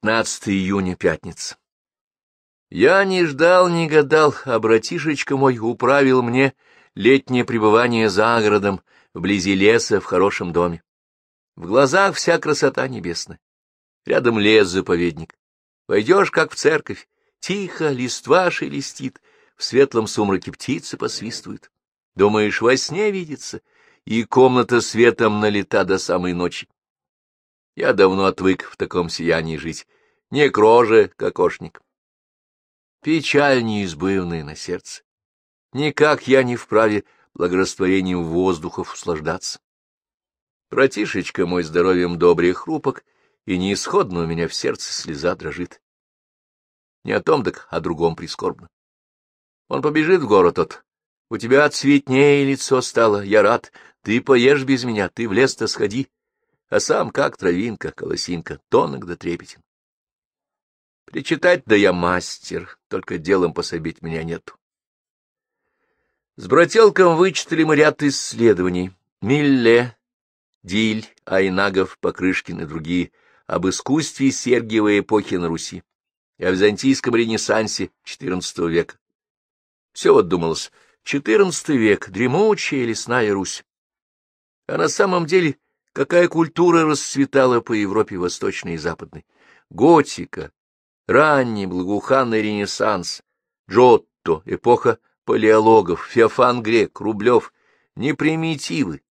15 июня, пятница. Я не ждал, не гадал, а братишечка мой управил мне летнее пребывание за городом, вблизи леса, в хорошем доме. В глазах вся красота небесная. Рядом лес-заповедник. Войдешь, как в церковь, тихо, листва шелестит, в светлом сумраке птицы посвистывают. Думаешь, во сне видится, и комната светом налита до самой ночи. Я давно отвык в таком сиянии жить, не к роже, кокошник. Печаль неизбывная на сердце. Никак я не вправе благорастворением воздухов услаждаться. Братишечка мой здоровьем добрый хрупок, и неисходно у меня в сердце слеза дрожит. Не о том, так о другом прискорбно. Он побежит в город тот. У тебя цветнее лицо стало, я рад. Ты поешь без меня, ты в лес-то сходи а сам как травинка, колосинка, тонок да трепетен. Причитать да я мастер, только делом пособить меня нету. С брателком вычитали мы ряд исследований. Милле, Диль, Айнагов, Покрышкин и другие об искусстве Сергиевой эпохи на Руси и о византийском ренессансе XIV века. Все вот думалось, XIV век, дремучая лесная Русь. А на самом деле Какая культура расцветала по Европе Восточной и Западной? Готика, ранний благоуханный ренессанс, Джотто, эпоха палеологов, Феофан Грек, Рублев, не примитивы,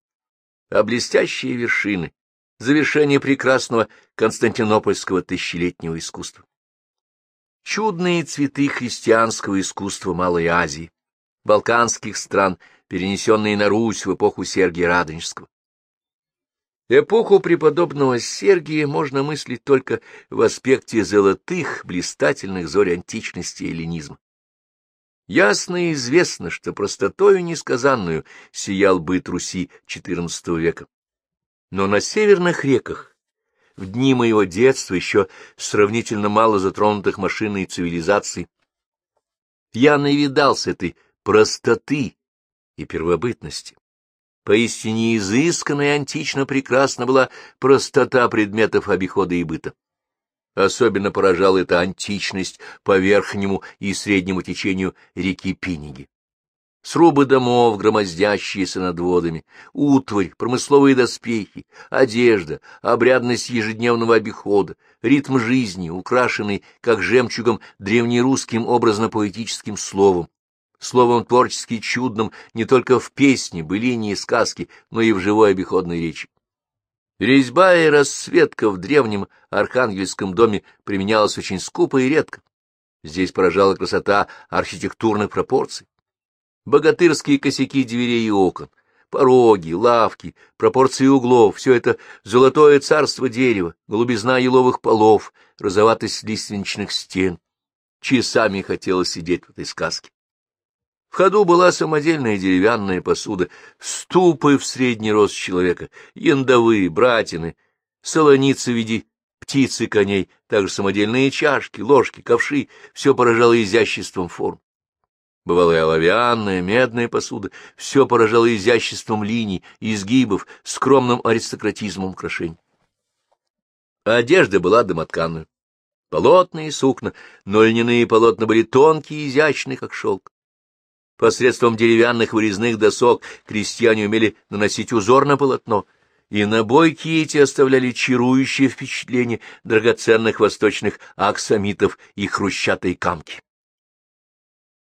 а блестящие вершины, завершение прекрасного константинопольского тысячелетнего искусства. Чудные цветы христианского искусства Малой Азии, балканских стран, перенесенные на Русь в эпоху Сергия Радонежского. Эпоху преподобного Сергия можно мыслить только в аспекте золотых, блистательных зорь античности и эллинизма. Ясно и известно, что простотою несказанную сиял быт Руси XIV века. Но на северных реках, в дни моего детства, еще сравнительно мало затронутых машиной цивилизаций, я навидался этой простоты и первобытности. Поистине изысканно и антично прекрасна была простота предметов обихода и быта. Особенно поражала эта античность по верхнему и среднему течению реки Пиниги. Срубы домов, громоздящиеся над водами, утварь, промысловые доспехи, одежда, обрядность ежедневного обихода, ритм жизни, украшенный, как жемчугом, древнерусским образно-поэтическим словом, словом творчески чудным не только в песне, былине и сказке, но и в живой обиходной речи. Резьба и расцветка в древнем архангельском доме применялась очень скупо и редко. Здесь поражала красота архитектурных пропорций. Богатырские косяки дверей и окон, пороги, лавки, пропорции углов — все это золотое царство дерева, голубизна еловых полов, розоватость лиственничных стен. Часами хотелось сидеть в этой сказке. Ходу была самодельная деревянная посуда, ступы в средний рост человека, яндовые, братины, солоницы в виде птицы коней, также самодельные чашки, ложки, ковши, все поражало изяществом форм. Бывала и оловянная, медная посуда, все поражало изяществом линий, изгибов, скромным аристократизмом украшений. Одежда была домотканная, полотные сукна, но льняные полотна были тонкие и изящные, как шелк. Посредством деревянных вырезных досок крестьяне умели наносить узор на полотно, и набойки эти оставляли чарующее впечатление драгоценных восточных аксамитов и хрущатой камки.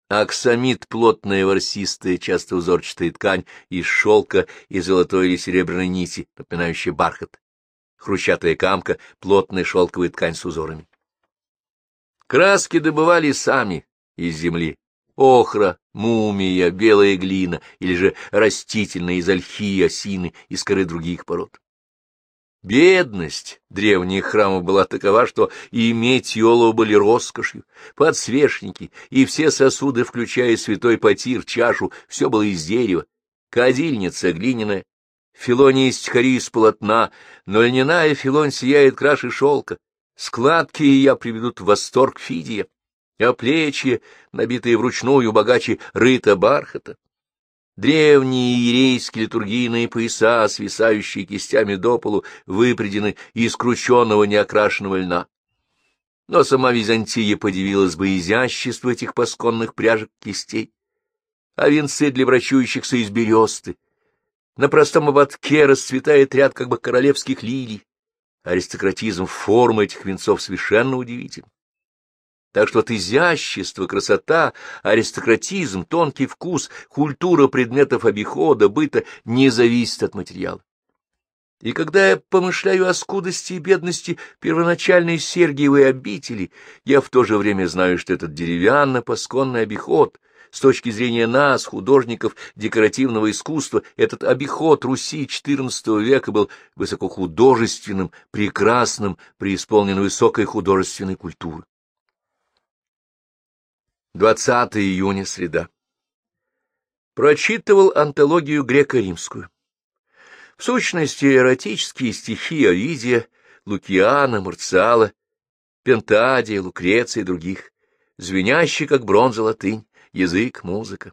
Аксамит — плотная ворсистая, часто узорчатая ткань из шелка и золотой или серебряной нити, напоминающая бархат. Хрущатая камка — плотная шелковая ткань с узорами. Краски добывали сами из земли, охра, мумия, белая глина или же растительная из ольхи, осины и коры других пород. Бедность древних храмов была такова, что иметь олово были роскошью, подсвечники и все сосуды, включая святой потир, чашу, все было из дерева, кадильница глиняная, филония из тихари из полотна, но льняная филон сияет краше шелка, складки ее приведут в восторг Фидия а плечи, набитые вручную богаче рыта бархата. Древние иерейские литургийные пояса, свисающие кистями до полу, выпредены из крученного неокрашенного льна. но сама Византия подивилась бы изяществу этих пасконных пряжек кистей, а венцы для врачующихся из бересты. На простом ободке расцветает ряд как бы королевских лилий. Аристократизм формы этих венцов совершенно удивителен. Так что вот изящество, красота, аристократизм, тонкий вкус, культура предметов обихода, быта не зависит от материала. И когда я помышляю о скудости и бедности первоначальной Сергиевой обители, я в то же время знаю, что этот деревянно-пасконный обиход, с точки зрения нас, художников декоративного искусства, этот обиход Руси XIV века был высокохудожественным, прекрасным, преисполнен высокой художественной культуры. 20 июня, среда. Прочитывал антологию греко-римскую. В сущности, эротические стихи Овидия, Лукиана, Марциала, Пентадия, Лукреция и других, звенящие, как бронза латынь, язык, музыка.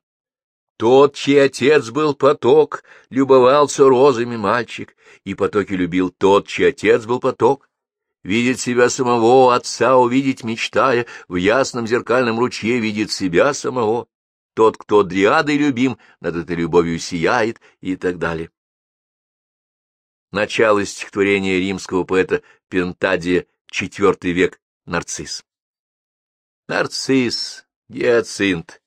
Тот, чей отец был поток, любовался розами мальчик, и потоки любил тот, чей отец был поток. Видит себя самого, отца увидеть мечтая, в ясном зеркальном ручье видит себя самого. Тот, кто дриадой любим, над этой любовью сияет, и так далее. Начало стихотворения римского поэта Пентадия, IV век, Нарцисс. Нарцисс, гиацинт.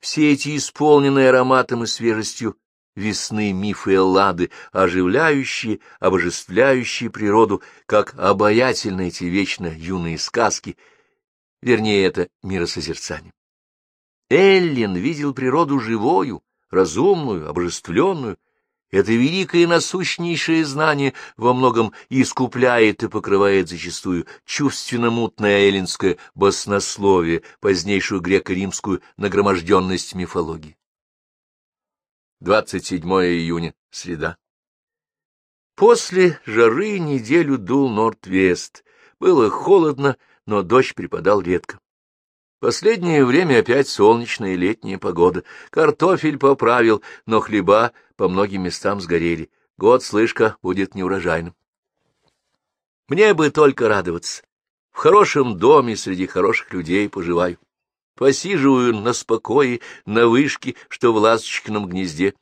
Все эти исполненные ароматом и свежестью весны мифы Эллады, оживляющие, обожествляющие природу, как обаятельны эти вечно юные сказки, вернее, это миросозерцание. Эллин видел природу живою, разумную, обожествленную, это великое и насущнейшее знание во многом искупляет и покрывает зачастую чувственно-мутное эллинское баснословие, позднейшую греко-римскую нагроможденность мифологии. 27 июня, среда. После жары неделю дул Норд-Вест. Было холодно, но дождь припадал редко. Последнее время опять солнечная летняя погода. Картофель поправил, но хлеба по многим местам сгорели. Год, слышка, будет неурожайным. Мне бы только радоваться. В хорошем доме среди хороших людей поживаю. Посиживаю на спокое, на вышке, что в ласточкином гнезде.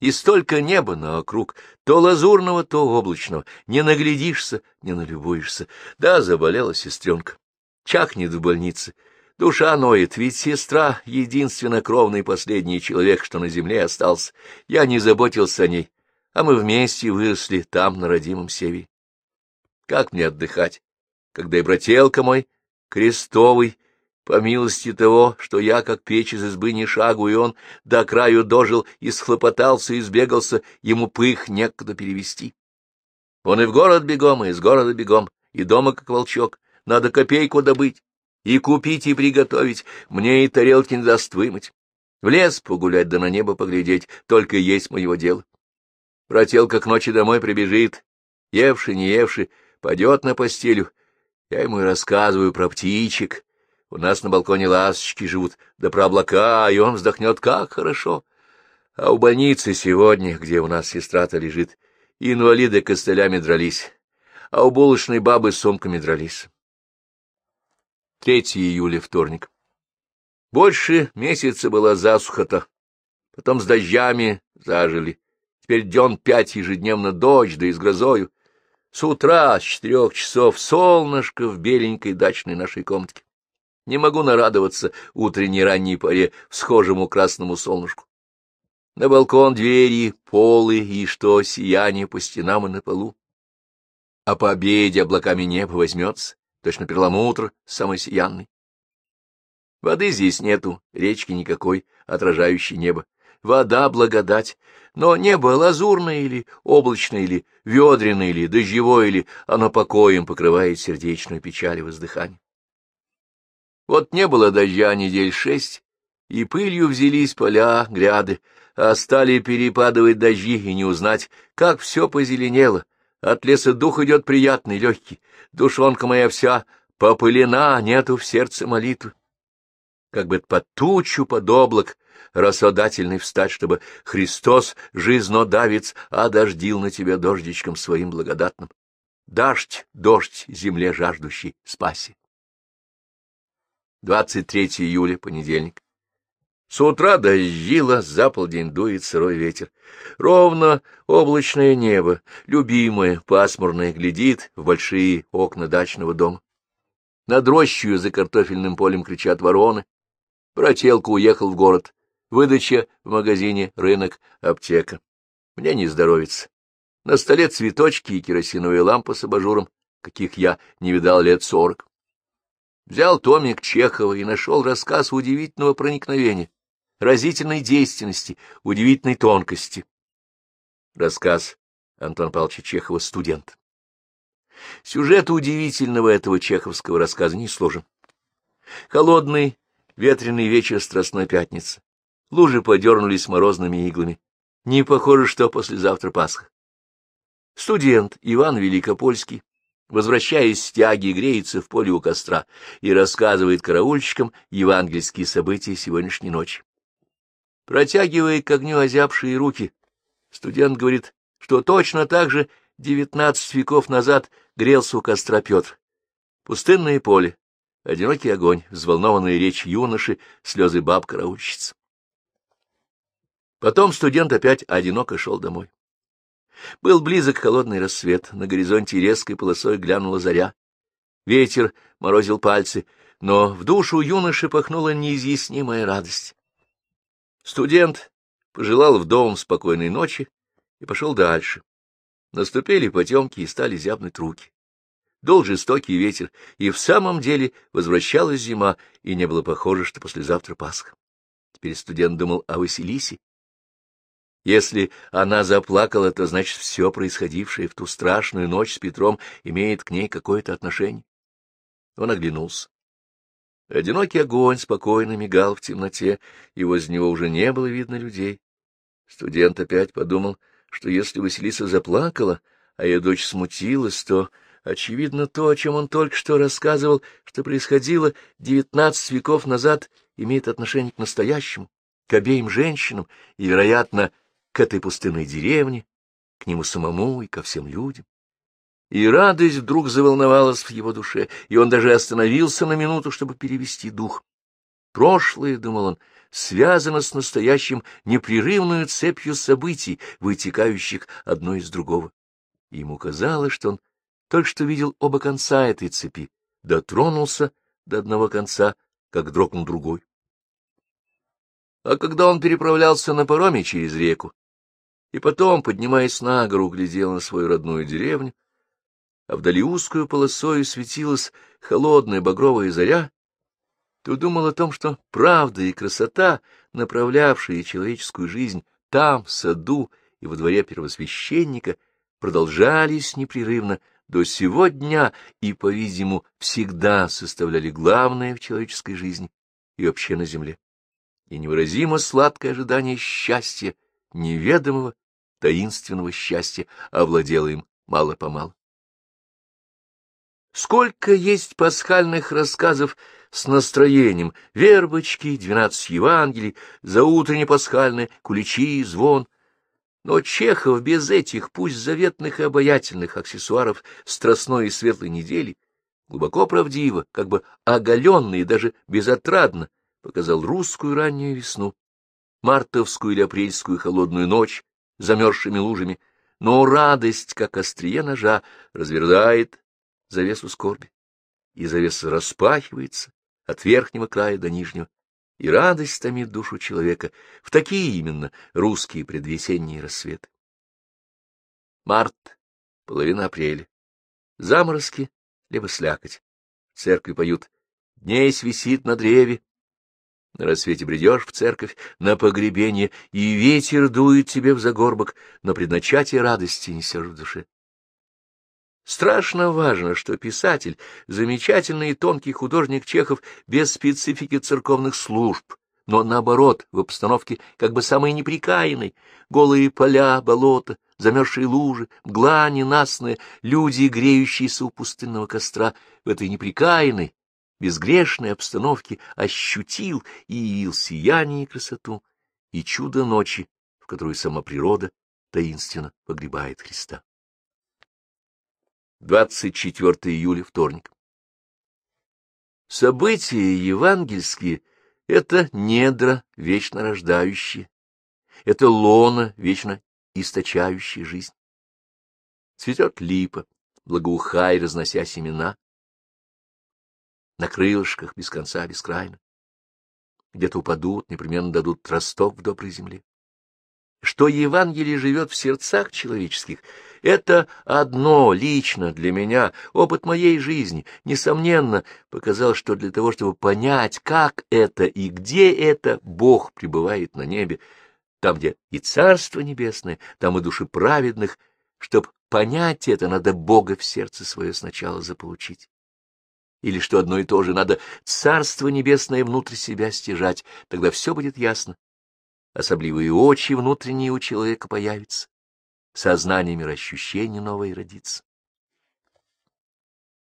И столько неба на округ, то лазурного, то облачного. Не наглядишься, не налюбуешься. Да, заболела сестренка. Чахнет в больнице. Душа ноет, ведь сестра — единственно кровный последний человек, что на земле остался. Я не заботился о ней, а мы вместе выросли там, на родимом севере. Как мне отдыхать, когда и брателка мой, крестовый, по милости того, что я, как печь из избы, не шагу, и он до краю дожил и схлопотался и сбегался, ему пых некогда перевести. Он и в город бегом, и из города бегом, и дома как волчок, надо копейку добыть и купить, и приготовить, мне и тарелки не даст вымыть. В лес погулять, да на небо поглядеть, только есть моего дела. Брателка к ночи домой прибежит, евший, не евший, падет на постелю. Я ему и рассказываю про птичек. У нас на балконе ласточки живут, да про облака, и он вздохнет, как хорошо. А у больницы сегодня, где у нас сестра-то лежит, инвалиды костылями дрались, а у булочной бабы с сумками дрались. 3 июля, вторник. Больше месяца была засуха-то, потом с дождями зажили. Теперь дён пять ежедневно дождь, да и с грозою. С утра, с четырех часов, солнышко в беленькой дачной нашей комнатке. Не могу нарадоваться утренней ранней поре всхожему красному солнышку. На балкон двери, полы и что сияние по стенам и на полу. А по обеде облаками небо возьмется точно перламутр самый сиянный. Воды здесь нету, речки никакой, отражающей небо. Вода — благодать, но небо лазурное или облачное, или ведреное, или дождевое, или оно покоем покрывает сердечную печаль и воздыхание. Вот не было дождя недель шесть, и пылью взялись поля, гряды, а стали перепадывать дожди и не узнать, как все позеленело, от леса дух идет приятный, легкий. Душонка моя вся попылена, нету в сердце молитвы. Как бы под тучу, под облак, рассудательный встать, чтобы Христос, жизнодавец, одождил на тебя дождичком своим благодатным. Дождь, дождь, земле жаждущий, спаси. 23 июля, понедельник. С утра дождило, за полдень дует сырой ветер. Ровно облачное небо, любимое, пасмурное, глядит в большие окна дачного дома. Над рощью за картофельным полем кричат вороны. Брателка уехал в город. Выдача в магазине, рынок, аптека. Мне не здоровится. На столе цветочки и керосиновая лампа с абажуром, каких я не видал лет сорок. Взял томик Чехова и нашел рассказ удивительного проникновения, разительной действенности, удивительной тонкости. Рассказ Антона Павловича Чехова «Студент». Сюжет удивительного этого чеховского рассказа не сложен. Холодный, ветреный вечер Страстной Пятницы. Лужи подернулись морозными иглами. Не похоже, что послезавтра Пасха. Студент Иван Великопольский, возвращаясь с тяги, греется в поле у костра и рассказывает караульщикам евангельские события сегодняшней ночи. Протягивая к огню озябшие руки, студент говорит, что точно так же девятнадцать веков назад грелся у костра Петр. Пустынное поле, одинокий огонь, взволнованная речь юноши, слезы баб караульщиц. Потом студент опять одиноко шел домой. Был близок холодный рассвет, на горизонте резкой полосой глянула заря. Ветер морозил пальцы, но в душу юноши пахнула неизъяснимая радость. Студент пожелал в дом спокойной ночи и пошел дальше. Наступили потемки и стали зябнуть руки. Дул жестокий ветер, и в самом деле возвращалась зима, и не было похоже, что послезавтра Пасха. Теперь студент думал о Василисе если она заплакала, то значит все происходившее в ту страшную ночь с Петром имеет к ней какое-то отношение. Он оглянулся. Одинокий огонь спокойно мигал в темноте, и возле него уже не было видно людей. Студент опять подумал, что если Василиса заплакала, а ее дочь смутилась, то, очевидно, то, о чем он только что рассказывал, что происходило девятнадцать веков назад, имеет отношение к настоящему, к обеим женщинам и, вероятно, к этой пустынной деревне, к нему самому и ко всем людям. И радость вдруг заволновалась в его душе, и он даже остановился на минуту, чтобы перевести дух. Прошлое, — думал он, — связано с настоящим непрерывную цепью событий, вытекающих одно из другого. Ему казалось, что он только что видел оба конца этой цепи, дотронулся до одного конца, как дрогнул другой. А когда он переправлялся на пароме через реку, и потом, поднимаясь на гору, глядел на свою родную деревню, а вдали узкую полосою светилась холодная багровая заря, то думал о том, что правда и красота, направлявшие человеческую жизнь там, в саду и во дворе первосвященника, продолжались непрерывно до сего дня и, по-видимому, всегда составляли главное в человеческой жизни и вообще на земле. И невыразимо сладкое ожидание счастья — неведомого, таинственного счастья овладело им мало-помалу. Сколько есть пасхальных рассказов с настроением, вербочки, двенадцать Евангелий, заутренне пасхальные, куличи, звон. Но Чехов без этих, пусть заветных и обаятельных аксессуаров страстной и светлой недели, глубоко правдиво, как бы оголенно и даже безотрадно показал русскую раннюю весну, мартовскую или апрельскую холодную ночь замерзшими лужами, но радость, как острие ножа, развердает завесу скорби, и завеса распахивается от верхнего края до нижнего, и радость томит душу человека в такие именно русские предвесенние рассветы. Март, половина апреля. Заморозки, либо слякоть. церкви поют «Дней свисит на древе, на рассвете бредешь в церковь, на погребение, и ветер дует тебе в загорбок, но предначатие радости несешь в душе. Страшно важно, что писатель, замечательный и тонкий художник Чехов, без специфики церковных служб, но, наоборот, в обстановке как бы самой неприкаянной, голые поля, болота, замерзшие лужи, мгла ненастная, люди, греющиеся у пустынного костра, в этой неприкаянной, безгрешной обстановке ощутил и явил сияние и красоту, и чудо ночи, в которую сама природа таинственно погребает Христа. 24 июля, вторник. События евангельские — это недра, вечно рождающие, это лона, вечно источающая жизнь. Цветет липа, благоухай, разнося семена, на крылышках без конца, бескрайно. Где-то упадут, непременно дадут росток в доброй земле. Что Евангелие живет в сердцах человеческих, это одно лично для меня, опыт моей жизни, несомненно, показал, что для того, чтобы понять, как это и где это, Бог пребывает на небе, там, где и Царство Небесное, там и души праведных, чтобы понять это, надо Бога в сердце свое сначала заполучить. Или что одно и то же, надо Царство Небесное внутрь себя стяжать, тогда все будет ясно. Особливые очи внутренние у человека появятся, сознание мироощущения новое родится.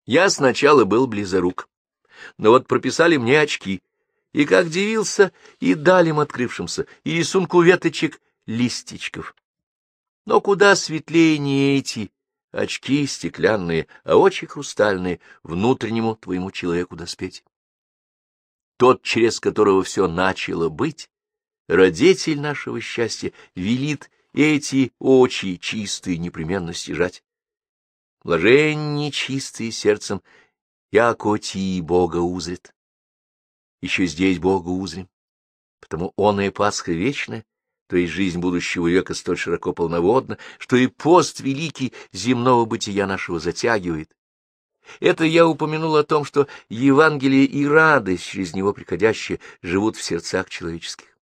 Я сначала был близорук, но вот прописали мне очки, и как дивился и далим открывшимся, и рисунку веточек листичков. Но куда светлее не эти очки стеклянные, а очи хрустальные, внутреннему твоему человеку доспеть. Тот, через которого все начало быть, родитель нашего счастья, велит эти очи чистые непременно стяжать. Блаженнее чистые сердцем, яко ти Бога узрит. Еще здесь Бога узрим, потому он и Пасха вечная, то есть жизнь будущего века столь широко полноводна, что и пост великий земного бытия нашего затягивает. Это я упомянул о том, что Евангелие и радость, через него приходящие, живут в сердцах человеческих.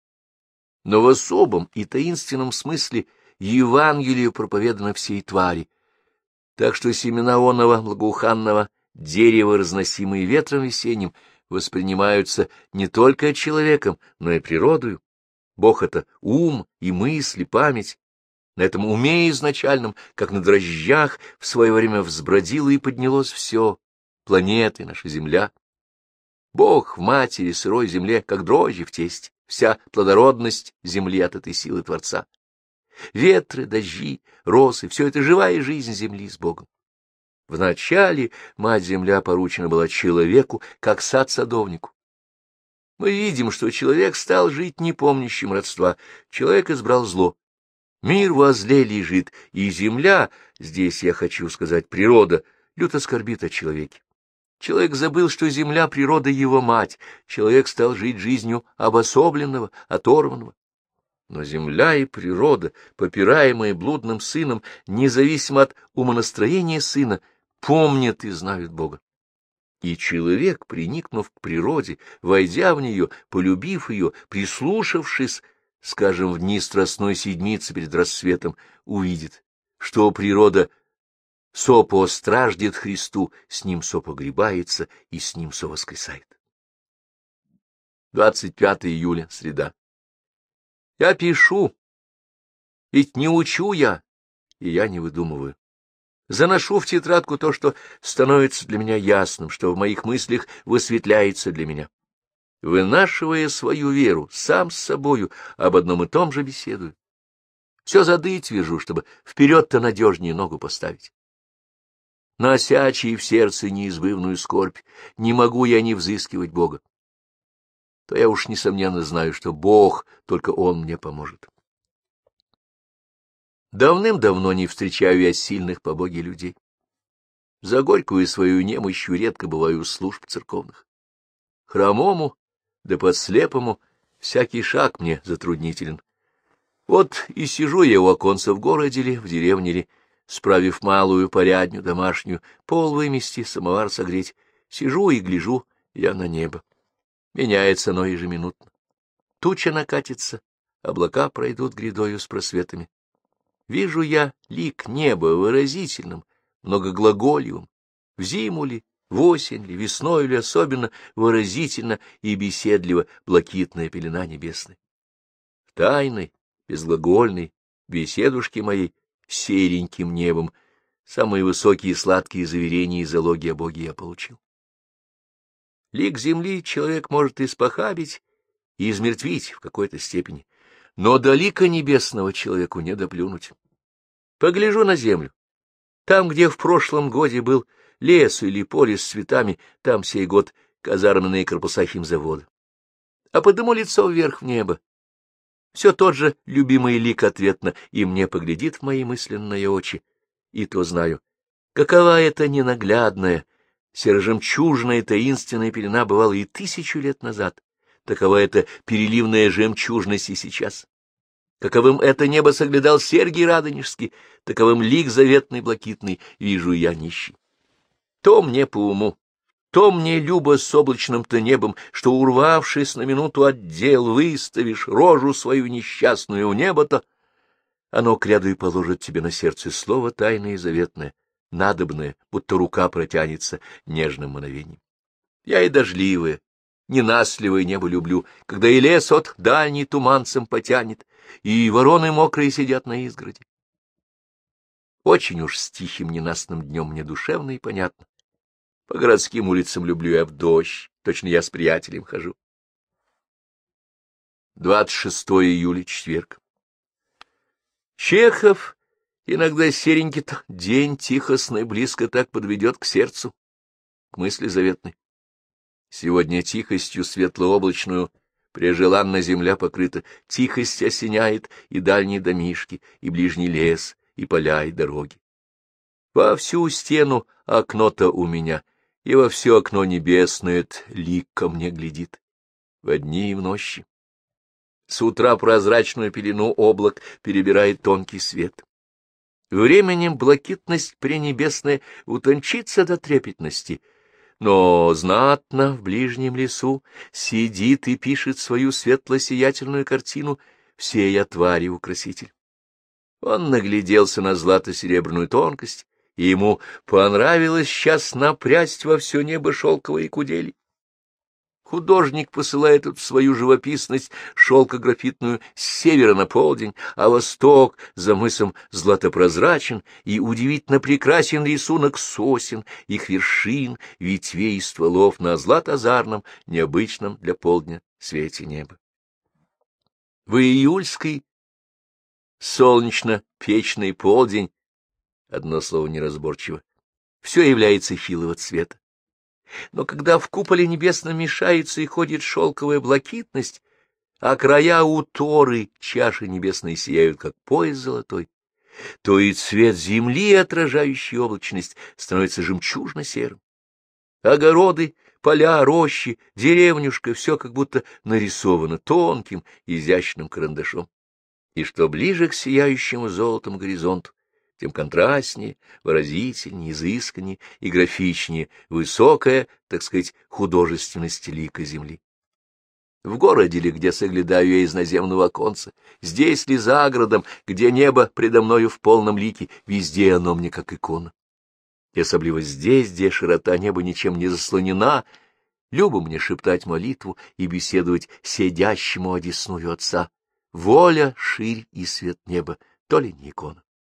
Но в особом и таинственном смысле Евангелие проповедано всей твари, так что семена оного благоуханного дерева, разносимые ветром весенним, воспринимаются не только человеком, но и природою. Бог — это ум и мысли, память. На этом уме изначальном, как на дрожжах, в свое время взбродило и поднялось все, планеты, наша Земля. Бог в матери сырой земле, как дрожжи в тесте, вся плодородность земли от этой силы Творца. Ветры, дожди, росы — все это живая жизнь земли с Богом. Вначале мать-земля поручена была человеку, как сад-садовнику. Мы видим, что человек стал жить непомнящим родства, человек избрал зло. Мир возле лежит, и земля, здесь я хочу сказать природа, люто скорбит о человеке. Человек забыл, что земля — природа его мать, человек стал жить жизнью обособленного, оторванного. Но земля и природа, попираемые блудным сыном, независимо от умонастроения сына, помнят и знают Бога. И человек, приникнув к природе, войдя в нее, полюбив ее, прислушавшись, скажем, в дни страстной седмицы перед рассветом, увидит, что природа сопо страждет Христу, с ним сопогребается и с ним совоскресает. 25 июля, среда. Я пишу, ведь не учу я, и я не выдумываю. Заношу в тетрадку то, что становится для меня ясным, что в моих мыслях высветляется для меня. Вынашивая свою веру, сам с собою об одном и том же беседую. Все задыть вяжу, чтобы вперед-то надежнее ногу поставить. Носячий в сердце неизбывную скорбь, не могу я не взыскивать Бога. То я уж несомненно знаю, что Бог, только Он мне поможет. Давным-давно не встречаю я сильных по боге людей. За горькую свою немощью редко бываю у служб церковных. Хромому, да подслепому, всякий шаг мне затруднителен. Вот и сижу я у оконца в городе ли, в деревне ли, справив малую порядню домашнюю, пол вымести, самовар согреть. Сижу и гляжу я на небо. Меняется оно ежеминутно. Туча накатится, облака пройдут грядою с просветами. Вижу я лик неба выразительным, многоглагольевым, в зиму ли, в осень ли, весной ли особенно выразительно и беседливо блакитная пелена небесная. В тайной, безглагольной беседушке моей сереньким небом самые высокие и сладкие заверения и залоги о Боге я получил. Лик земли человек может испохабить и измертвить в какой-то степени, но до лика небесного человеку не доплюнуть. Погляжу на землю. Там, где в прошлом годе был лес или поле с цветами, там сей год казарменные корпуса химзавода. А подыму лицо вверх в небо. Все тот же любимый лик ответно и мне поглядит в мои мысленные очи. И то знаю, какова эта ненаглядная, серо-жемчужная таинственная пелена бывала и тысячу лет назад, такова эта переливная жемчужность и сейчас. Каковым это небо соглядал Сергий Радонежский, таковым лик заветный блакитный вижу я нищий. То мне по уму, то мне любо с облачным-то небом, что, урвавшись на минуту отдел, выставишь рожу свою несчастную у неба-то, оно к ряду и положит тебе на сердце слово тайное и заветное, надобное, будто рука протянется нежным мановением. Я и дождливое, ненастливое небо люблю, когда и лес от дальний туманцем потянет, и вороны мокрые сидят на изгороде. Очень уж с тихим ненастным днем мне душевно и понятно. По городским улицам люблю я в дождь, точно я с приятелем хожу. 26 июля, четверг. Чехов иногда серенький-то день тихостный близко так подведет к сердцу, к мысли заветной. Сегодня тихостью светлооблачную прежеланно земля покрыта, тихость осеняет и дальние домишки, и ближний лес, и поля, и дороги. Во всю стену окно-то у меня, и во все окно небесное лик ко мне глядит, в дни и в ночи. С утра прозрачную пелену облак перебирает тонкий свет. Временем блакитность пренебесная утончится до трепетности — но знатно в ближнем лесу сидит и пишет свою светло-сиятельную картину всея твари украситель. Он нагляделся на злато-серебряную тонкость, и ему понравилось сейчас напрясть во все небо шелковые кудели. Художник посылает тут свою живописность шелкографитную с севера на полдень, а восток за мысом златопрозрачен и удивительно прекрасен рисунок сосен, их вершин, ветвей и стволов на златозарном, необычном для полдня свете неба. В июльский солнечно-печный полдень, одно слово неразборчиво, все является хилого цвета но когда в куполе небесном мешается и ходит шелковая блакитность, а края у торы чаши небесные сияют, как пояс золотой, то и цвет земли, отражающий облачность, становится жемчужно-серым. Огороды, поля, рощи, деревнюшка — все как будто нарисовано тонким, изящным карандашом. И что ближе к сияющему золотому горизонту, тем контрастнее, выразительнее, изысканнее и графичнее высокая, так сказать, художественность лика земли. В городе ли, где соглядаю я из наземного оконца, здесь ли за городом, где небо предо мною в полном лике, везде оно мне как икона. И особливо здесь, где широта неба ничем не заслонена, любо мне шептать молитву и беседовать сидящему одесную отца. Воля, ширь и свет неба, то ли не икона.